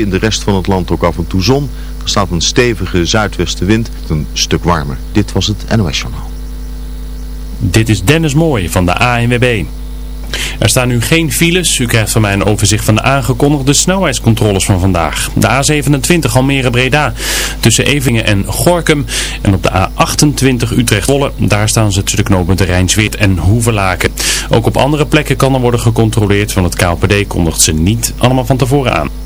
In de rest van het land ook af en toe zon. Er staat een stevige zuidwestenwind, een stuk warmer. Dit was het NOS Journaal. Dit is Dennis Mooij van de ANWB. Er staan nu geen files. U krijgt van mij een overzicht van de aangekondigde snelheidscontroles van vandaag. De A27 Almere-Breda tussen Evingen en Gorkum. En op de A28 Utrecht-Wolle. Daar staan ze tussen de knooppunten Rijnsweert en Hoevelaken. Ook op andere plekken kan er worden gecontroleerd. Want het KLPD kondigt ze niet allemaal van tevoren aan.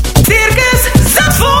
Circus Zandvoort.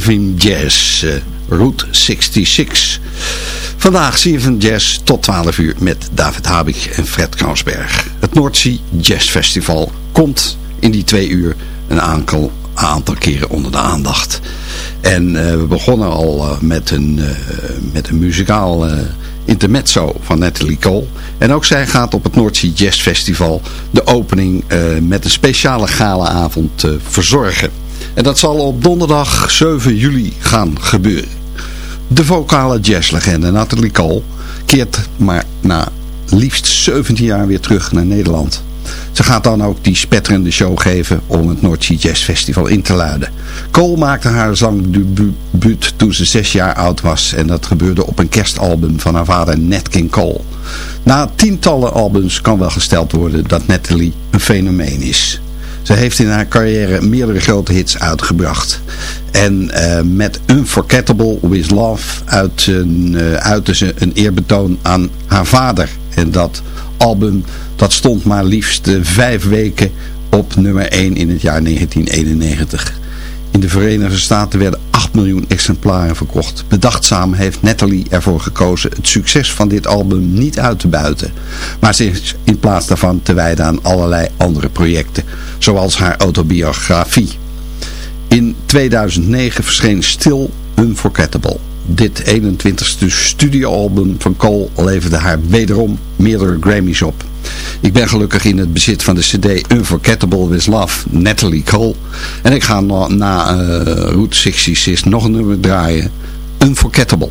ZFM Jazz. Uh, Route 66. Vandaag ZFM Jazz tot 12 uur met David Habig en Fred Krausberg. Het Noordzee Jazz Festival komt in die twee uur een aantal, aantal keren onder de aandacht. En uh, we begonnen al uh, met, een, uh, met een muzikaal intermezzo van Natalie Cole. En ook zij gaat op het Noordzee Jazz Festival de opening met een speciale galaavond verzorgen. En dat zal op donderdag 7 juli gaan gebeuren. De vocale jazzlegende Natalie Cole keert maar na liefst 17 jaar weer terug naar Nederland. Ze gaat dan ook die spetterende show geven om het Noordzee Jazz Festival in te luiden. Cole maakte haar zangdebuut toen ze zes jaar oud was en dat gebeurde op een kerstalbum van haar vader Nat King Cole. Na tientallen albums kan wel gesteld worden dat Natalie een fenomeen is. Ze heeft in haar carrière meerdere grote hits uitgebracht. En uh, met Unforgettable With Love uit, uh, uitte ze een eerbetoon aan haar vader. En dat album dat stond maar liefst uh, vijf weken op nummer 1 in het jaar 1991. In de Verenigde Staten werden 8 miljoen exemplaren verkocht. Bedachtzaam heeft Natalie ervoor gekozen het succes van dit album niet uit te buiten. Maar zich in plaats daarvan te wijden aan allerlei andere projecten. Zoals haar autobiografie. In 2009 verscheen Still Unforgettable. Dit 21ste studioalbum van Cole leverde haar wederom meerdere Grammys op. Ik ben gelukkig in het bezit van de cd Unforgettable With Love, Natalie Cole. En ik ga na, na uh, Route 66 nog een nummer draaien, Unforgettable.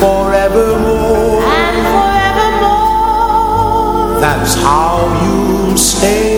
forevermore. And forevermore. That's how you'll stay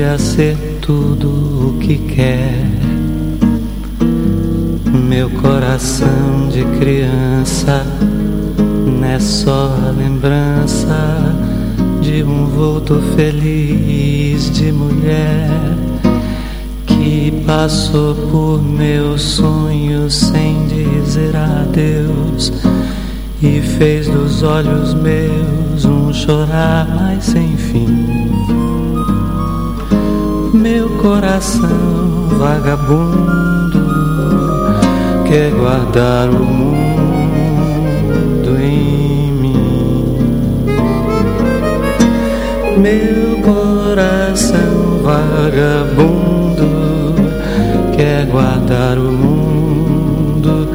dia ser tudo o que quer. Meu coração de criança não é só a lembrança de um vulto feliz de mulher que passou por meus sonhos sem dizer adeus e fez dos olhos meus um chorar mais sem fim. Coração vagabundo quer guardar o mundo em mim. Meu coração vagabundo quer guardar o mundo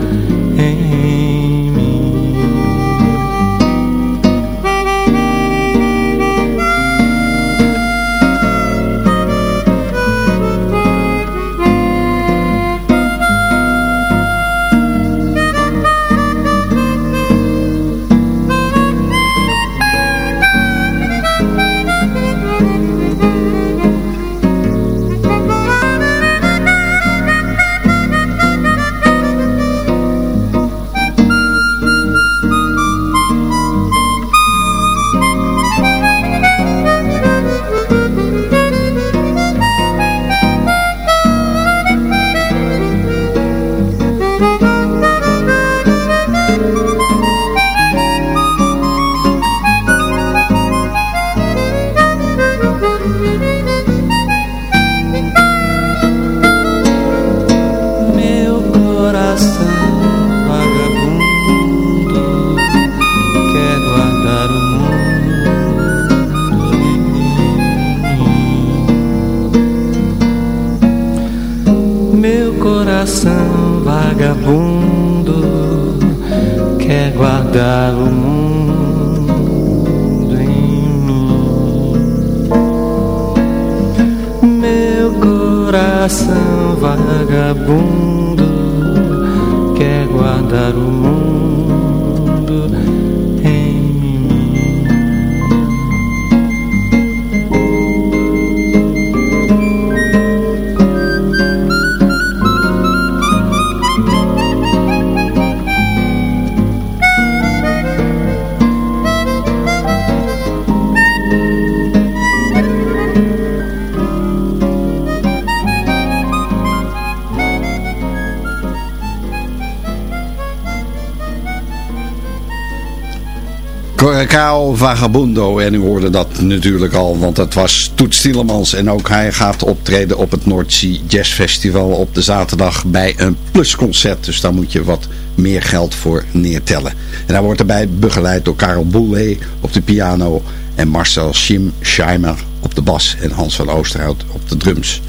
Vagabundo. En u hoorde dat natuurlijk al, want dat was Toet Stielemans. En ook hij gaat optreden op het Noordzee Jazz Festival op de zaterdag bij een plusconcert. Dus daar moet je wat meer geld voor neertellen. En hij wordt erbij begeleid door Karel Boulet op de piano en Marcel Schim Scheimer op de bas en Hans van Oosterhout op de drums.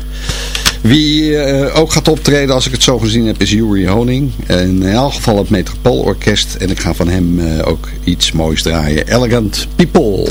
Wie eh, ook gaat optreden, als ik het zo gezien heb, is Yuri Honing. In elk geval het Metropoolorkest. En ik ga van hem eh, ook iets moois draaien. Elegant People.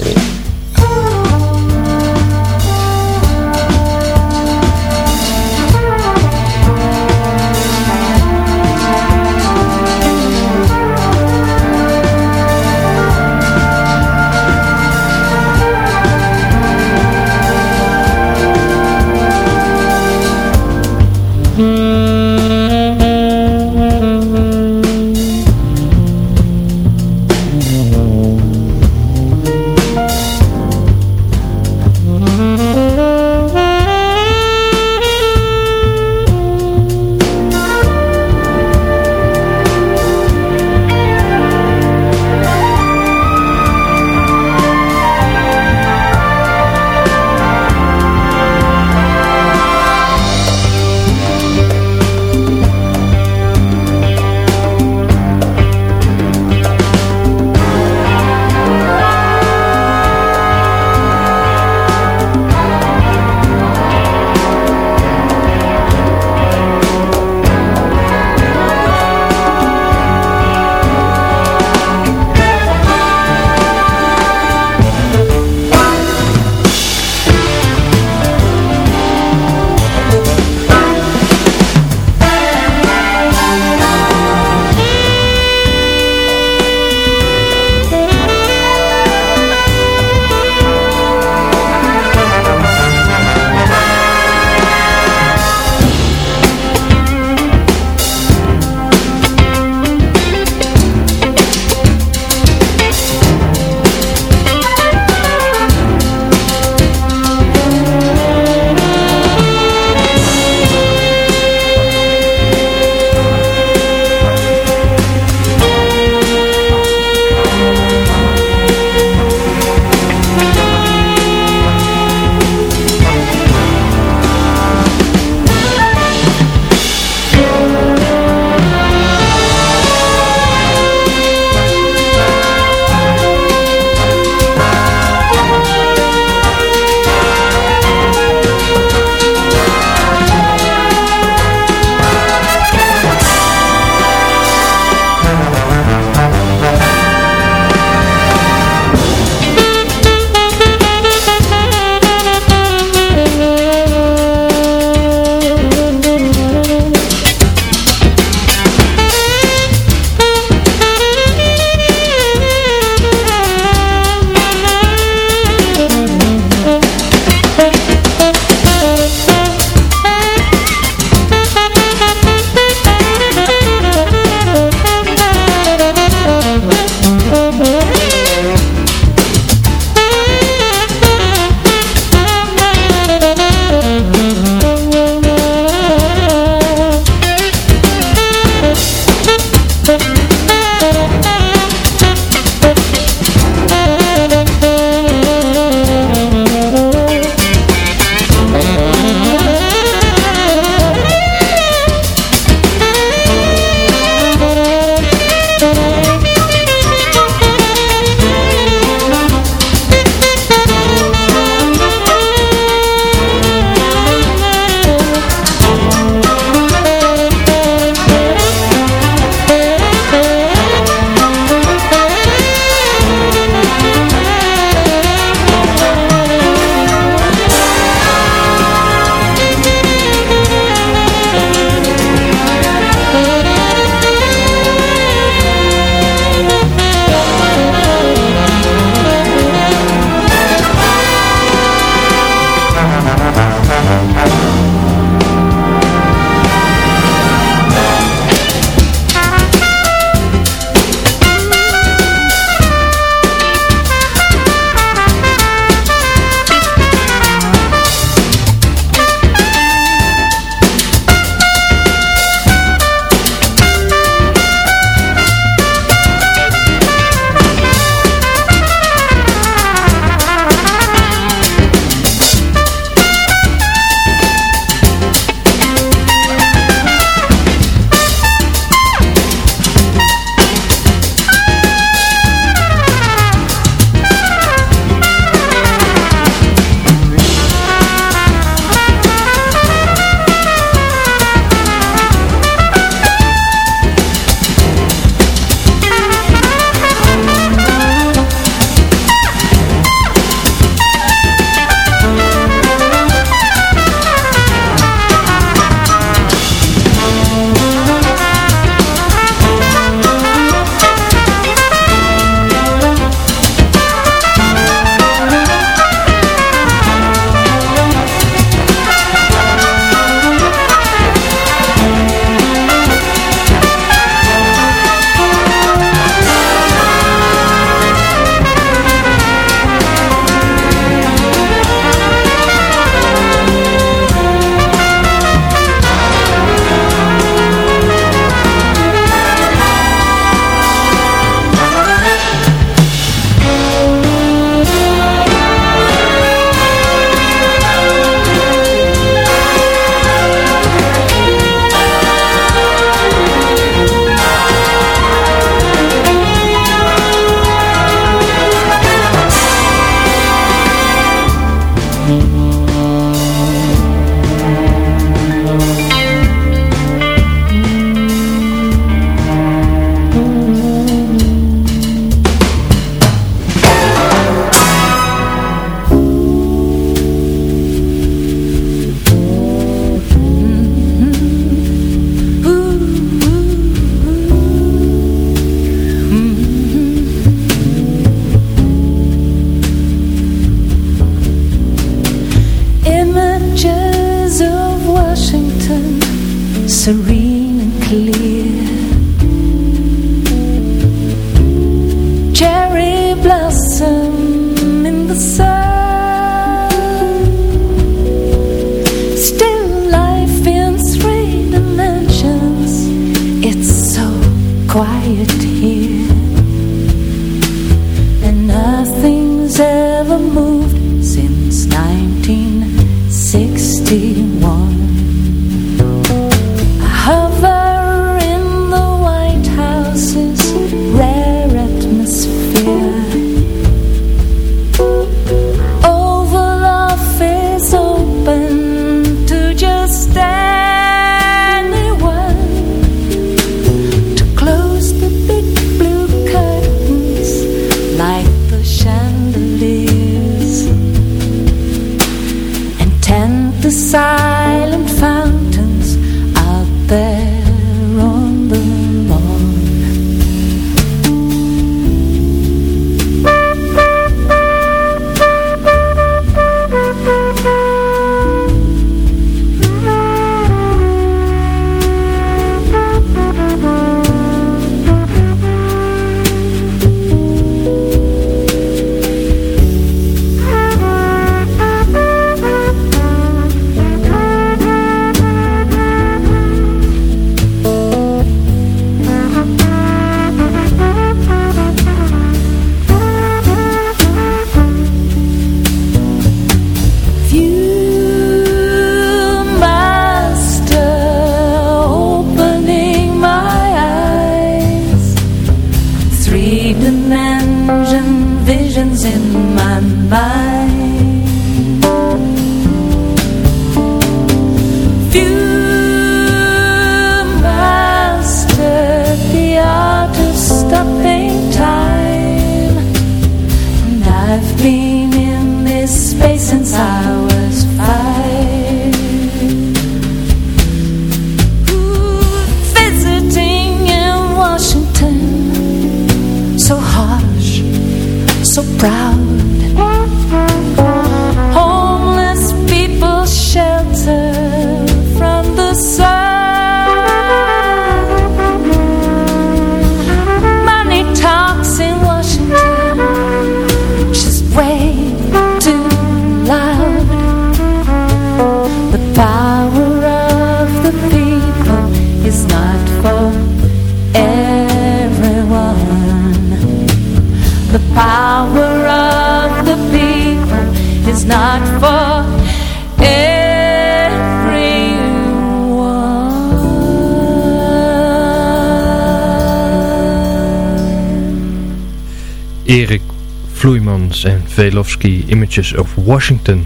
Velofsky Images of Washington.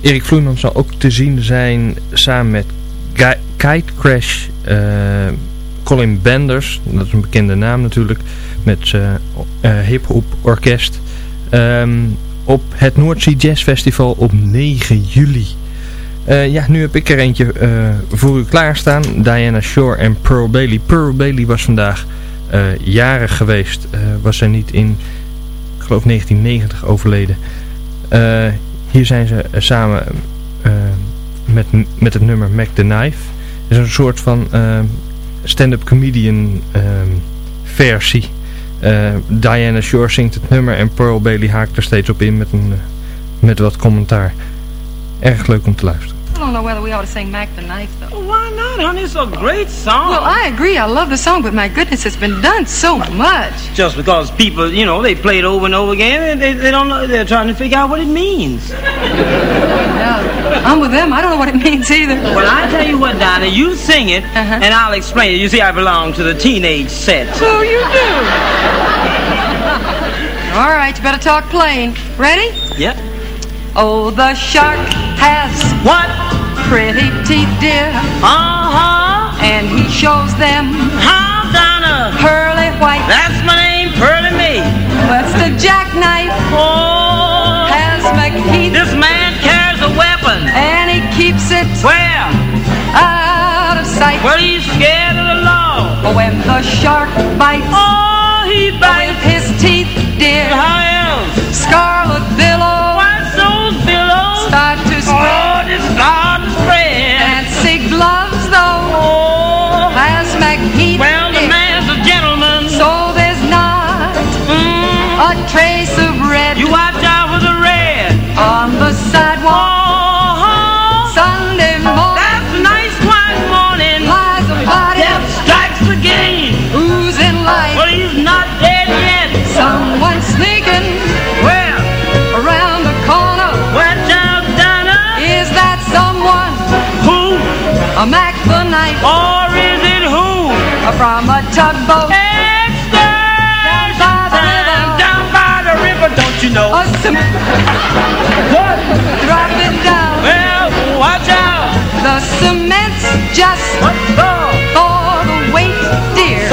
Erik Vloeimans zal ook te zien zijn samen met Kite Crash, eh, Colin Benders, dat is een bekende naam natuurlijk, met zijn eh, hip-hop orkest. ehm, op het Noordzee Jazz Festival op 9 juli. Eh, ja, nu heb ik er eentje eh, voor u klaarstaan. Diana Shore en Pearl Bailey. Pearl Bailey was vandaag eh jarig geweest. Eh, was zij niet in, geloof 1990 overleden. Eh, hier zijn ze eh, samen eh, met, met het nummer Mac the Knife. Het is een soort van stand-up comedian eh, versie. Diana Shore zingt het nummer en Pearl Bailey haakt er steeds op in met, een, met wat commentaar. Erg leuk om te luisteren. don't know whether we ought to sing Mac the Knife, though. Well, why not, honey? It's a great song. Well, I agree. I love the song, but my goodness, it's been done so much. Just because people, you know, they play it over and over again, and they, they don't know. They're trying to figure out what it means. yeah, I'm with them. I don't know what it means either. Well, I tell you what, Donna, you sing it, uh-huh. and I'll explain it. You see, I belong to the teenage set. So you do. All right, you better talk plain. Ready? Yep. Oh, the shark has what? pretty teeth, dear. Uh-huh. And he shows them. How, Donna? Pearly white. That's my name, Pearly Me. That's the jackknife. Oh. Has McKeith. This man carries a weapon. And he keeps it. Where? Out of sight. Well, he's scared of the law. Oh, when the shark bites. Oh, he oh, bites. With his teeth, dear. How else? Scarlet you know. Oh, awesome. What? Down. Well, watch out. The cement's just what for the weight, dear.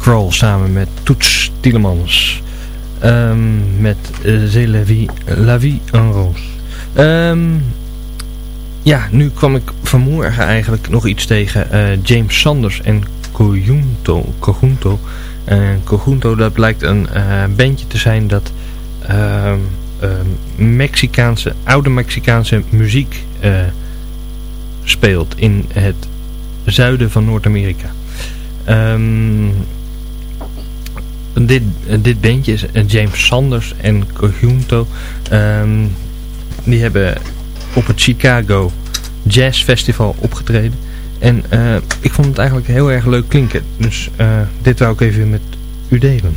Kroll samen met Toets Tielemans. Ehm, met uh, C'est la vie, en rose. Ehm, ja, nu kwam ik vanmorgen eigenlijk nog iets tegen eh, James Sanders en Conjunto. Conjunto. En Conjunto, dat blijkt een uh, bandje te zijn dat ehm, Mexicaanse, oude Mexicaanse muziek speelt in het zuiden van Noord-Amerika. Um, dit, dit bandje is James Sanders en Conjunto. Um, die hebben op het Chicago Jazz Festival opgetreden. En uh, ik vond het eigenlijk heel erg leuk klinken. Dus uh, dit wou ik even met u delen.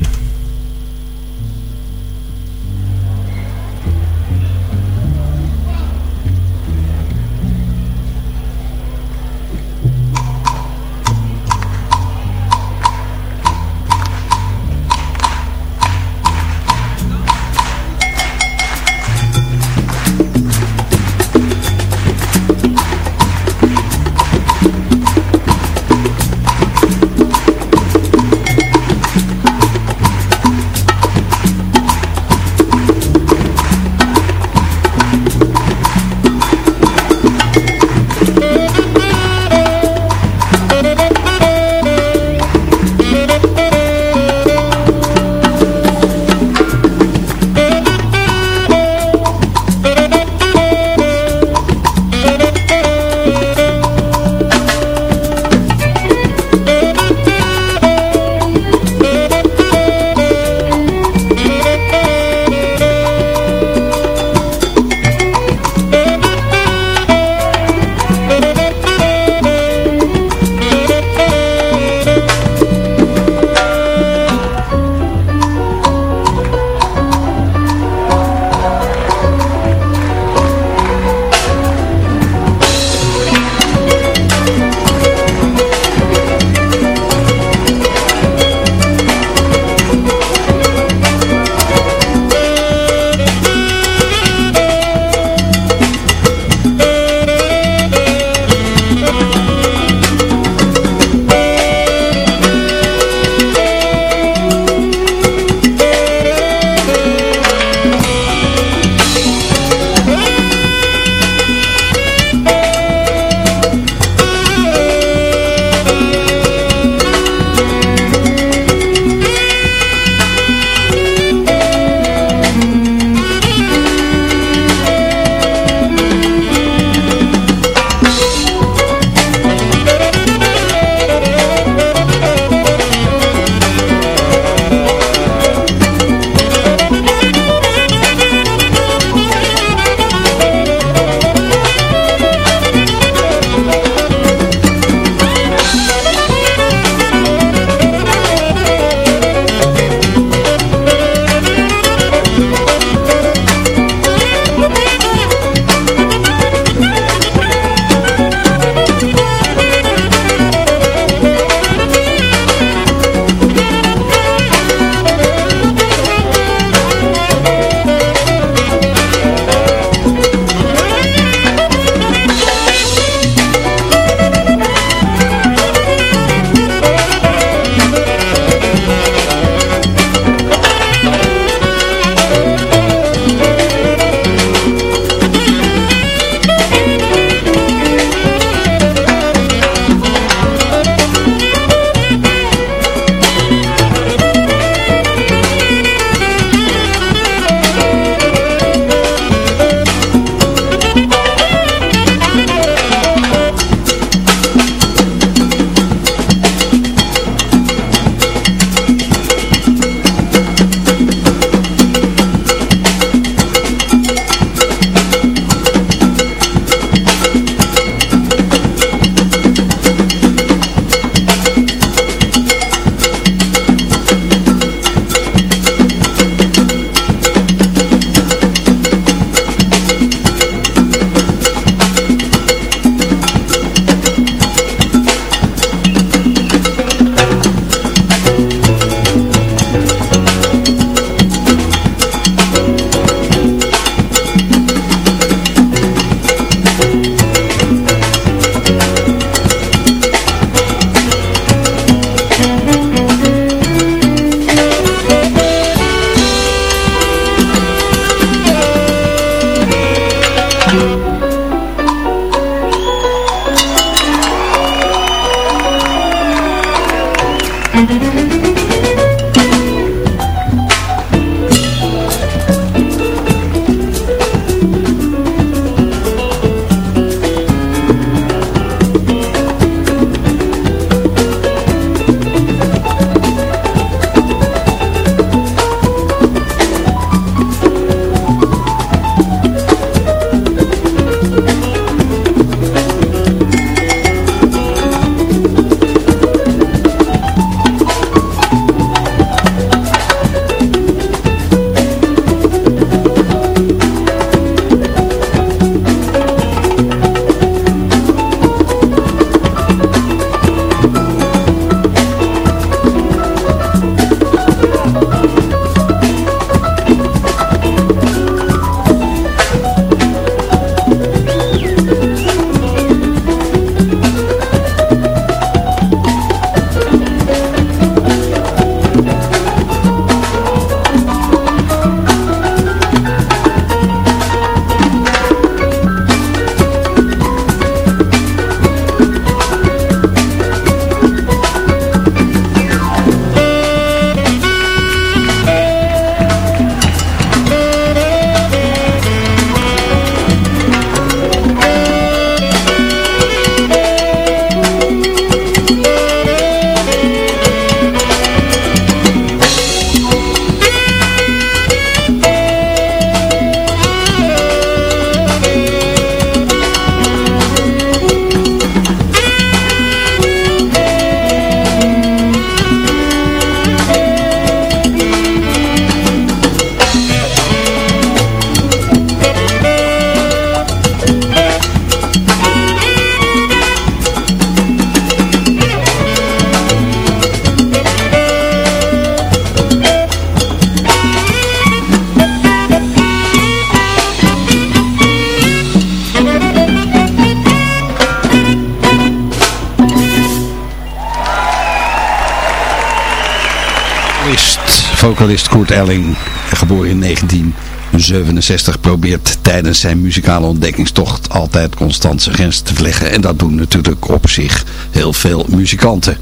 1967, probeert tijdens zijn muzikale ontdekkingstocht altijd constant zijn grenzen te verleggen. En dat doen natuurlijk op zich heel veel muzikanten.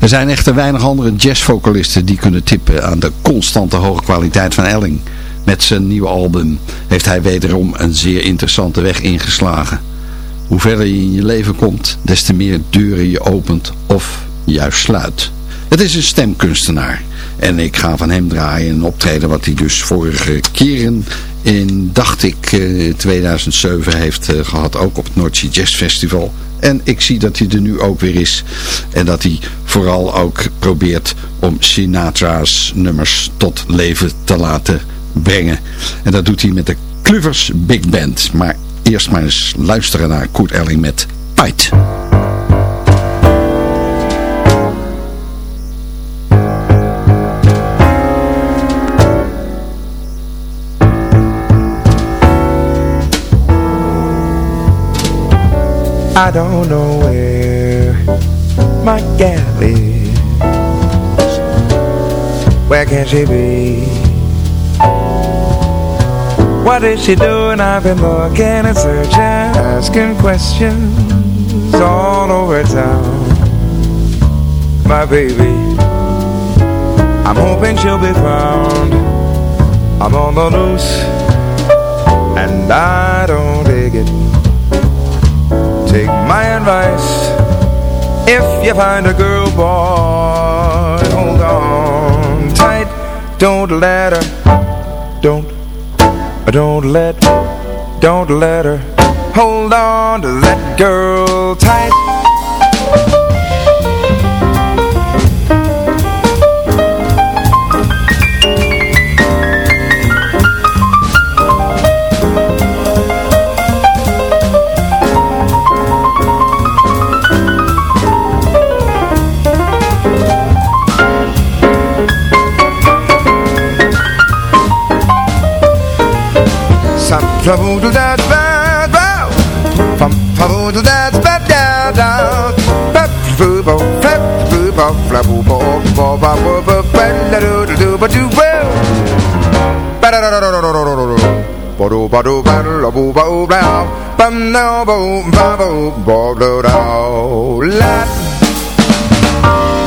Er zijn echter weinig andere jazzvocalisten die kunnen tippen aan de constante hoge kwaliteit van Elling. Met zijn nieuwe album heeft hij wederom een zeer interessante weg ingeslagen. Hoe verder je in je leven komt, des te meer deuren je opent of juist sluit. Het is een stemkunstenaar. En ik ga van hem draaien een optreden wat hij dus vorige keren in, dacht ik, 2007 heeft eh, gehad. Ook op het Noordzee Jazz Festival. En ik zie dat hij er nu ook weer is. En dat hij vooral ook probeert om Sinatra's nummers tot leven te laten brengen. En dat doet hij met de Cluvers Big Band. Maar eerst maar eens luisteren naar Kurt Elling met Tight. I don't know where my gal is. Where can she be? What is she doing? I've been looking and searching, asking questions all over town. My baby, I'm hoping she'll be found. I'm on the loose, and I don't dig it. Advice. If you find a girl, boy, hold on tight. Don't let her, don't, don't let, don't let her hold on to that girl tight.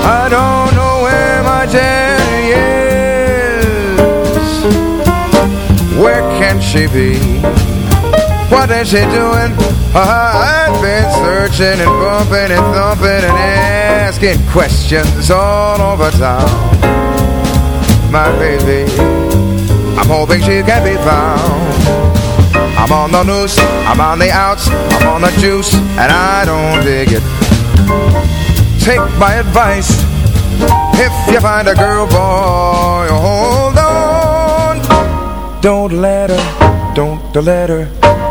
I don't know where my is. Where can she be? What is she doing? I've been searching and bumping and thumping and asking questions all over town. My baby, I'm hoping she can be found. I'm on the noose, I'm on the outs, I'm on the juice, and I don't dig it. Take my advice. If you find a girl, boy, hold on. Don't let her, don't let her,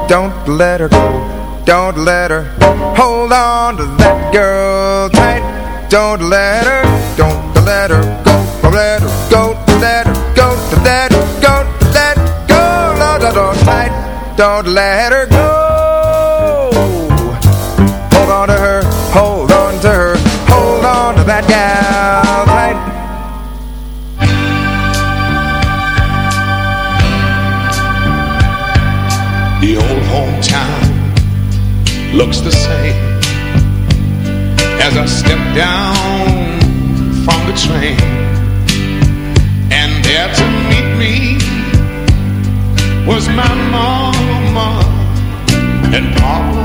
don't let her go. Don't let her hold on to that girl tight. Don't let her, don't let her go. Don't let her go, let her go, let her go, let her go. No, no, no, tight. Don't let her go. Hold on to her, hold on to her, hold on to that gal tight. The old hometown looks the same as I step down from the train. And there to meet me was my mama and papa.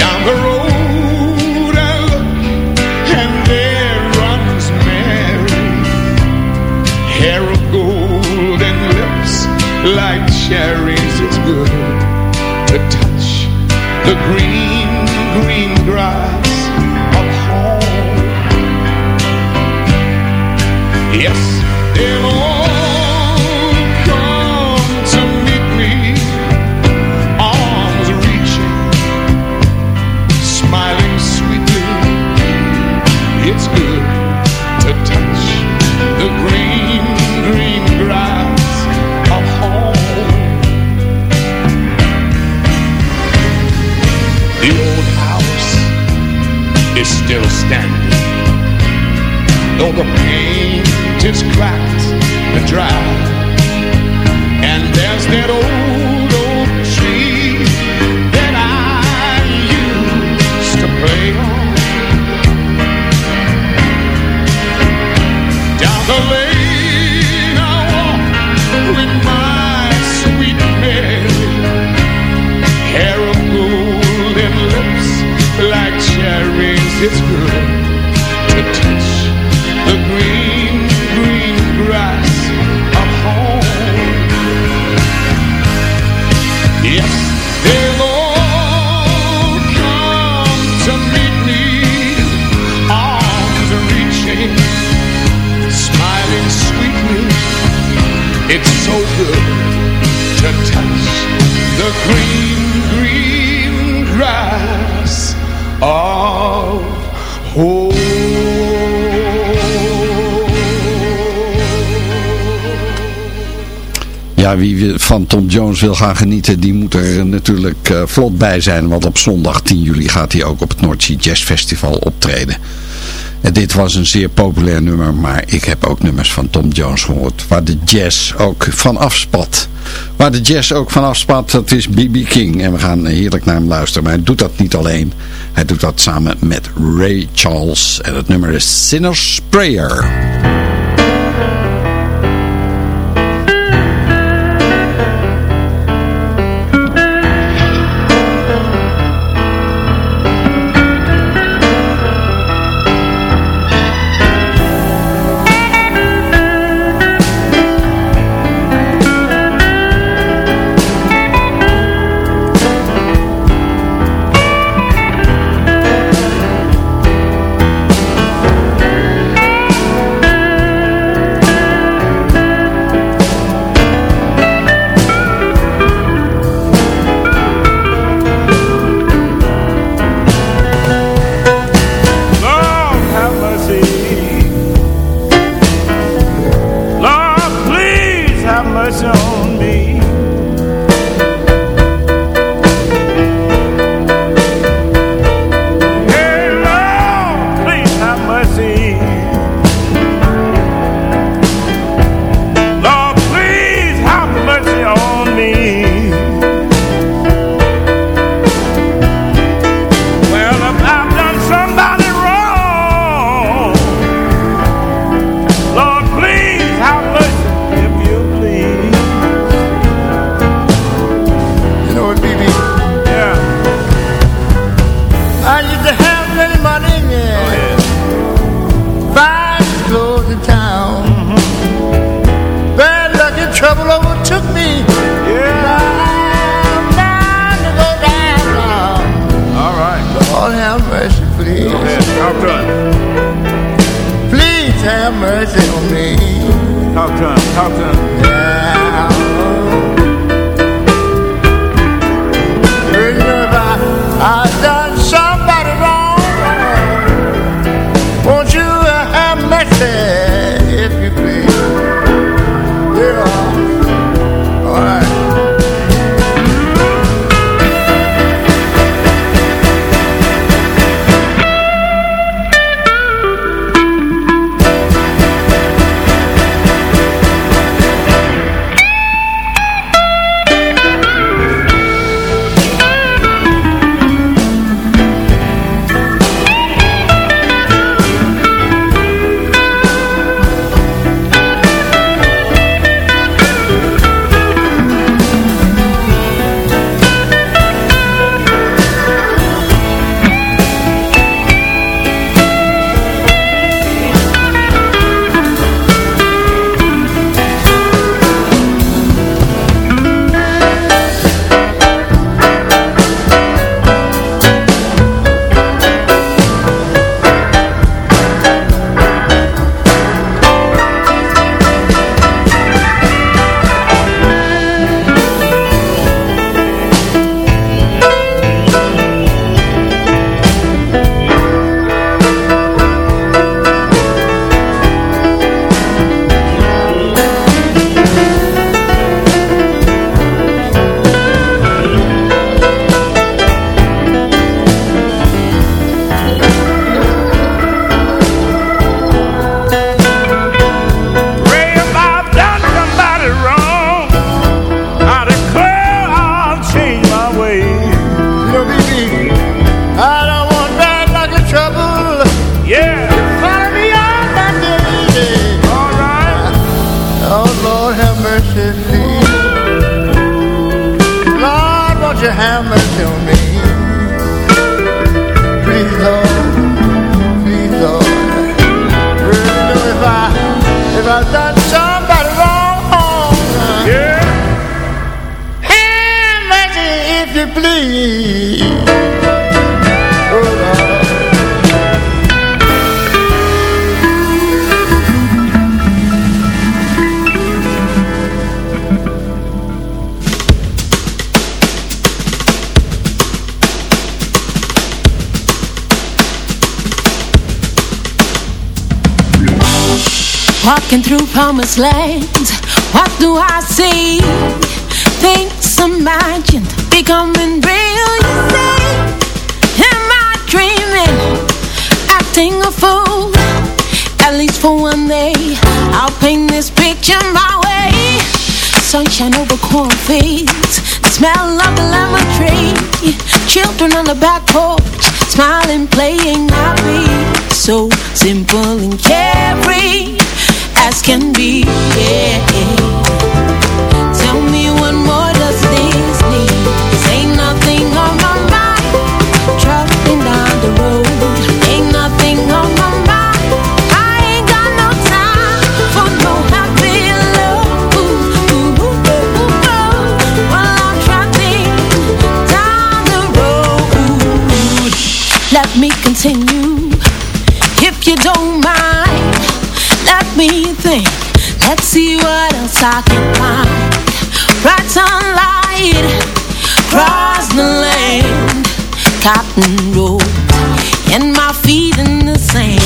Down the road I look and there runs Mary hair of gold and lips like cherries. It's good to touch the green the paint is cracked and dry. And there's that old oak tree that I used to play on. Down the lane I walk with my sweet Mary, hair of gold and lips like cherries. It's good Wie van Tom Jones wil gaan genieten, die moet er natuurlijk eh, vlot bij zijn. Want op zondag 10 juli gaat hij ook op het Sea Jazz Festival optreden. En dit was een zeer populair nummer, maar ik heb ook nummers van Tom Jones gehoord. Waar de jazz ook van afspat. Waar de jazz ook van afspat, dat is B.B. King. En we gaan heerlijk naar hem luisteren. Maar hij doet dat niet alleen. Hij doet dat samen met Ray Charles. En het nummer is Sinner's Prayer. Promised lands, what do I see? Things imagined becoming real, you say? Am I dreaming, acting a fool? At least for one day, I'll paint this picture my way. Sunshine over cornfields, the smell of the lemon tree. Children on the back porch, smiling, playing happy. So simple and carefree as can be. Yeah. I can. Bright sunlight across the land, cotton road, and my feet in the sand.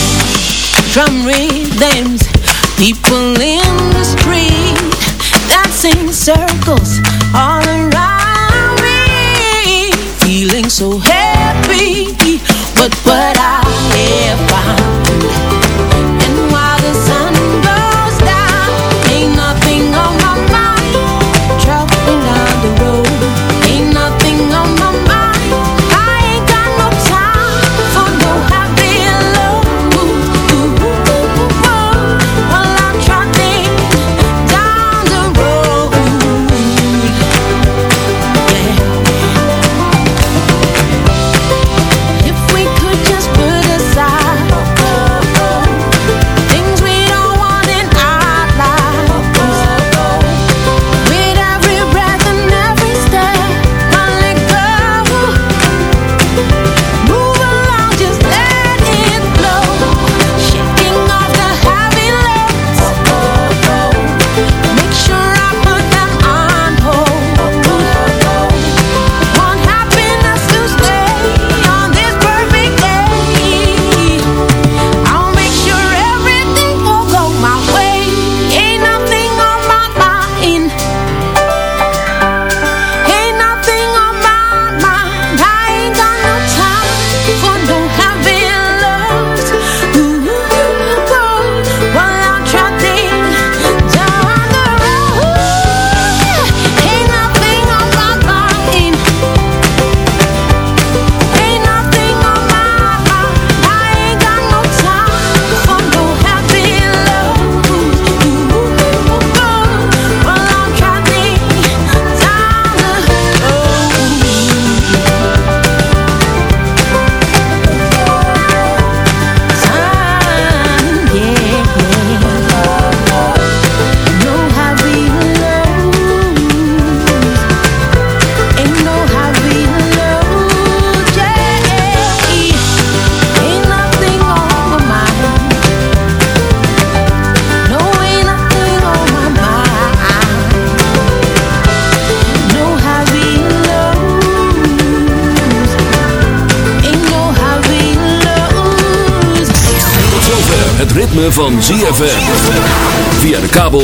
Drum rhythms, people in the street dancing circles all around me, feeling so happy. But what I have found.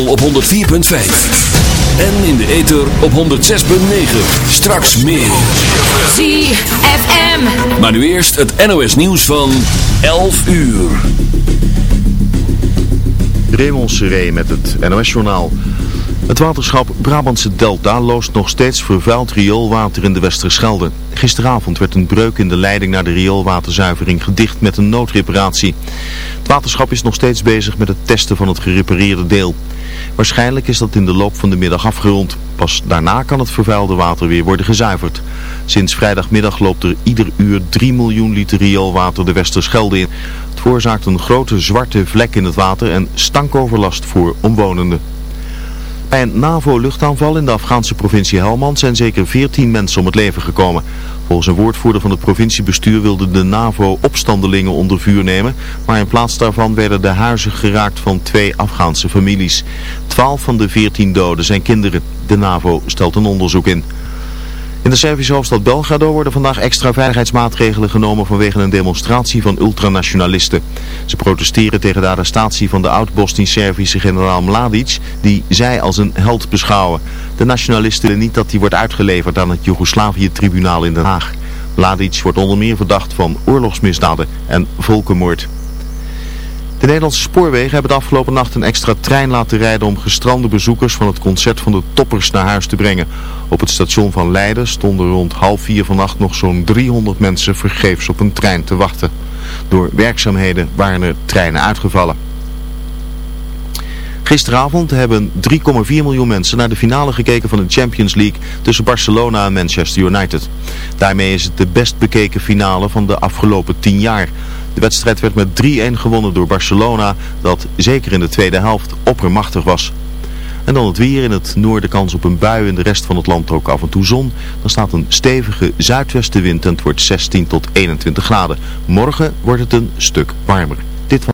Kabel op 104.5. En in de ether op 106.9. Straks meer. ZFM. Maar nu eerst het NOS nieuws van 11 uur. Raymond Seré met het NOS-journaal. Het waterschap Brabantse Delta loost nog steeds vervuild rioolwater in de Westerschelde. Gisteravond werd een breuk in de leiding naar de rioolwaterzuivering gedicht met een noodreparatie. Het waterschap is nog steeds bezig met het testen van het gerepareerde deel. Waarschijnlijk is dat in de loop van de middag afgerond. Pas daarna kan het vervuilde water weer worden gezuiverd. Sinds vrijdagmiddag loopt er ieder uur 3 miljoen liter rioolwater de Westerschelde in. Het veroorzaakt een grote zwarte vlek in het water en stankoverlast voor omwonenden. Bij een NAVO-luchtaanval in de Afghaanse provincie Helmand zijn zeker 14 mensen om het leven gekomen. Volgens een woordvoerder van het provinciebestuur wilde de NAVO opstandelingen onder vuur nemen, maar in plaats daarvan werden de huizen geraakt van twee Afghaanse families. 12 van de 14 doden zijn kinderen. De NAVO stelt een onderzoek in. In de Servische hoofdstad Belgrado worden vandaag extra veiligheidsmaatregelen genomen vanwege een demonstratie van ultranationalisten. Ze protesteren tegen de arrestatie van de oud-Bosnisch-Servische generaal Mladic, die zij als een held beschouwen. De nationalisten willen niet dat hij wordt uitgeleverd aan het Joegoslavië-tribunaal in Den Haag. Mladic wordt onder meer verdacht van oorlogsmisdaden en volkenmoord. De Nederlandse spoorwegen hebben de afgelopen nacht een extra trein laten rijden om gestrande bezoekers van het concert van de toppers naar huis te brengen. Op het station van Leiden stonden rond half vier vannacht nog zo'n 300 mensen vergeefs op een trein te wachten. Door werkzaamheden waren er treinen uitgevallen. Gisteravond hebben 3,4 miljoen mensen naar de finale gekeken van de Champions League tussen Barcelona en Manchester United. Daarmee is het de best bekeken finale van de afgelopen 10 jaar. De wedstrijd werd met 3-1 gewonnen door Barcelona, dat zeker in de tweede helft oppermachtig was. En dan het weer in het noorden kans op een bui, in de rest van het land ook af en toe zon. Dan staat een stevige zuidwestenwind en het wordt 16 tot 21 graden. Morgen wordt het een stuk warmer.